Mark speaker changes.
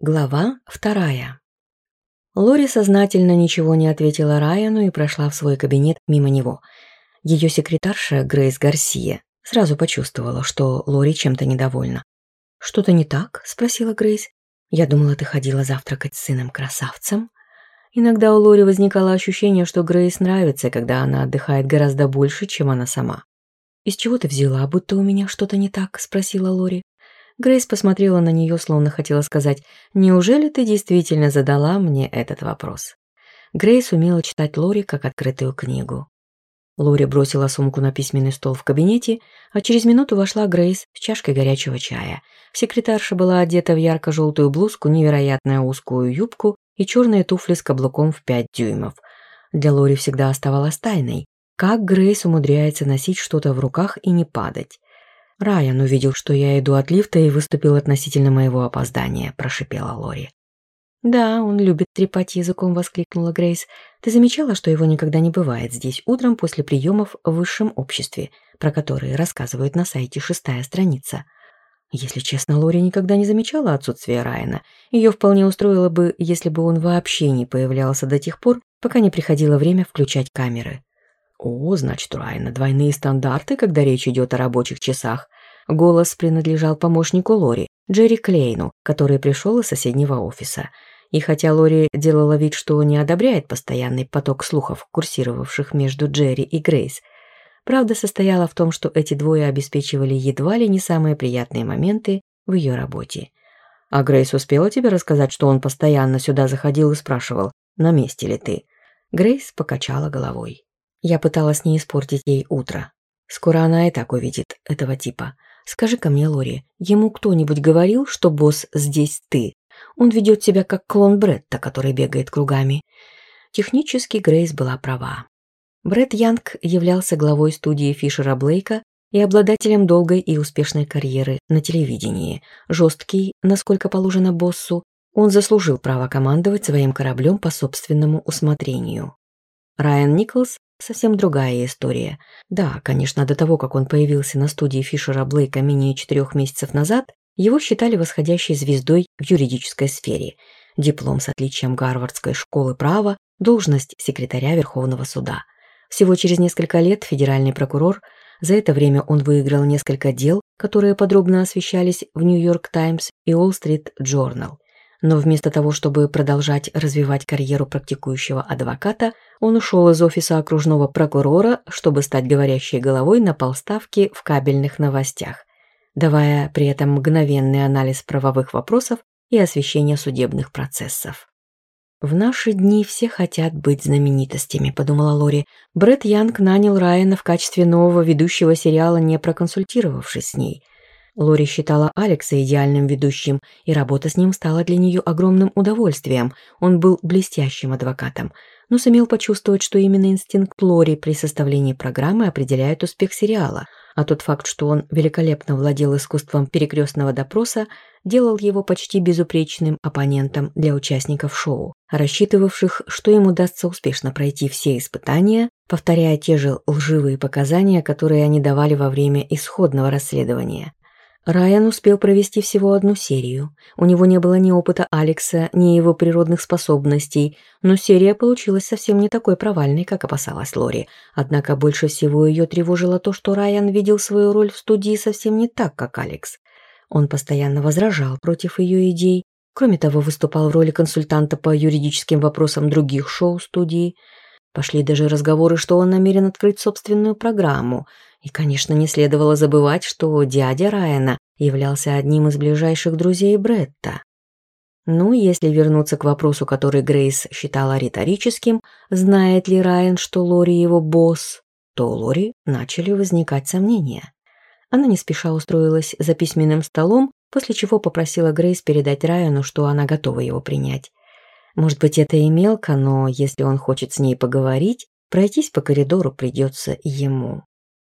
Speaker 1: Глава вторая. Лори сознательно ничего не ответила Райану и прошла в свой кабинет мимо него. Ее секретарша, Грейс Гарсия, сразу почувствовала, что Лори чем-то недовольна. «Что-то не так?» – спросила Грейс. «Я думала, ты ходила завтракать с сыном-красавцем». Иногда у Лори возникало ощущение, что Грейс нравится, когда она отдыхает гораздо больше, чем она сама. «Из чего ты взяла, будто у меня что-то не так?» – спросила Лори. Грейс посмотрела на нее, словно хотела сказать, «Неужели ты действительно задала мне этот вопрос?» Грейс умела читать Лори как открытую книгу. Лори бросила сумку на письменный стол в кабинете, а через минуту вошла Грейс с чашкой горячего чая. Секретарша была одета в ярко-желтую блузку, невероятно узкую юбку и черные туфли с каблуком в пять дюймов. Для Лори всегда оставалась тайной, как Грейс умудряется носить что-то в руках и не падать. Райан увидел, что я иду от лифта и выступил относительно моего опоздания, прошипела Лори. «Да, он любит трепать языком», — воскликнула Грейс. «Ты замечала, что его никогда не бывает здесь утром после приемов в высшем обществе, про которые рассказывают на сайте шестая страница?» Если честно, Лори никогда не замечала отсутствие Райана. Ее вполне устроило бы, если бы он вообще не появлялся до тех пор, пока не приходило время включать камеры. «О, значит, Райана, двойные стандарты, когда речь идет о рабочих часах». Голос принадлежал помощнику Лори, Джерри Клейну, который пришел из соседнего офиса. И хотя Лори делала вид, что не одобряет постоянный поток слухов, курсировавших между Джерри и Грейс, правда состояла в том, что эти двое обеспечивали едва ли не самые приятные моменты в ее работе. «А Грейс успела тебе рассказать, что он постоянно сюда заходил и спрашивал, на месте ли ты?» Грейс покачала головой. Я пыталась не испортить ей утро. Скоро она и так увидит этого типа. Скажи-ка мне, Лори, ему кто-нибудь говорил, что босс здесь ты? Он ведет себя как клон Бретта, который бегает кругами. Технически Грейс была права. Брэд Янг являлся главой студии Фишера Блейка и обладателем долгой и успешной карьеры на телевидении. Жесткий, насколько положено боссу, он заслужил право командовать своим кораблем по собственному усмотрению. Райан Николс Совсем другая история. Да, конечно, до того, как он появился на студии Фишера Блейка менее четырех месяцев назад, его считали восходящей звездой в юридической сфере. Диплом с отличием Гарвардской школы права, должность секретаря Верховного суда. Всего через несколько лет федеральный прокурор, за это время он выиграл несколько дел, которые подробно освещались в «Нью-Йорк Таймс» и «Уолл-Стрит Джорнал» но вместо того, чтобы продолжать развивать карьеру практикующего адвоката, он ушел из офиса окружного прокурора, чтобы стать говорящей головой на полставке в кабельных новостях, давая при этом мгновенный анализ правовых вопросов и освещение судебных процессов. «В наши дни все хотят быть знаменитостями», – подумала Лори. Брэд Янг нанял Райана в качестве нового ведущего сериала, не проконсультировавшись с ней – Лори считала Алекса идеальным ведущим, и работа с ним стала для нее огромным удовольствием. Он был блестящим адвокатом, но сумел почувствовать, что именно инстинкт Лори при составлении программы определяет успех сериала, а тот факт, что он великолепно владел искусством перекрестного допроса, делал его почти безупречным оппонентом для участников шоу, рассчитывавших, что им удастся успешно пройти все испытания, повторяя те же лживые показания, которые они давали во время исходного расследования. Райан успел провести всего одну серию. У него не было ни опыта Алекса, ни его природных способностей, но серия получилась совсем не такой провальной, как опасалась Лори. Однако больше всего ее тревожило то, что Райан видел свою роль в студии совсем не так, как Алекс. Он постоянно возражал против ее идей. Кроме того, выступал в роли консультанта по юридическим вопросам других шоу студии – Пошли даже разговоры, что он намерен открыть собственную программу – и, конечно, не следовало забывать, что дядя Райана являлся одним из ближайших друзей Бретта. Ну, если вернуться к вопросу, который Грейс считала риторическим, знает ли Райан, что Лори его босс, то у Лори начали возникать сомнения. Она не спеша устроилась за письменным столом, после чего попросила Грейс передать Райану, что она готова его принять. Может быть, это и мелко, но если он хочет с ней поговорить, пройтись по коридору придется ему.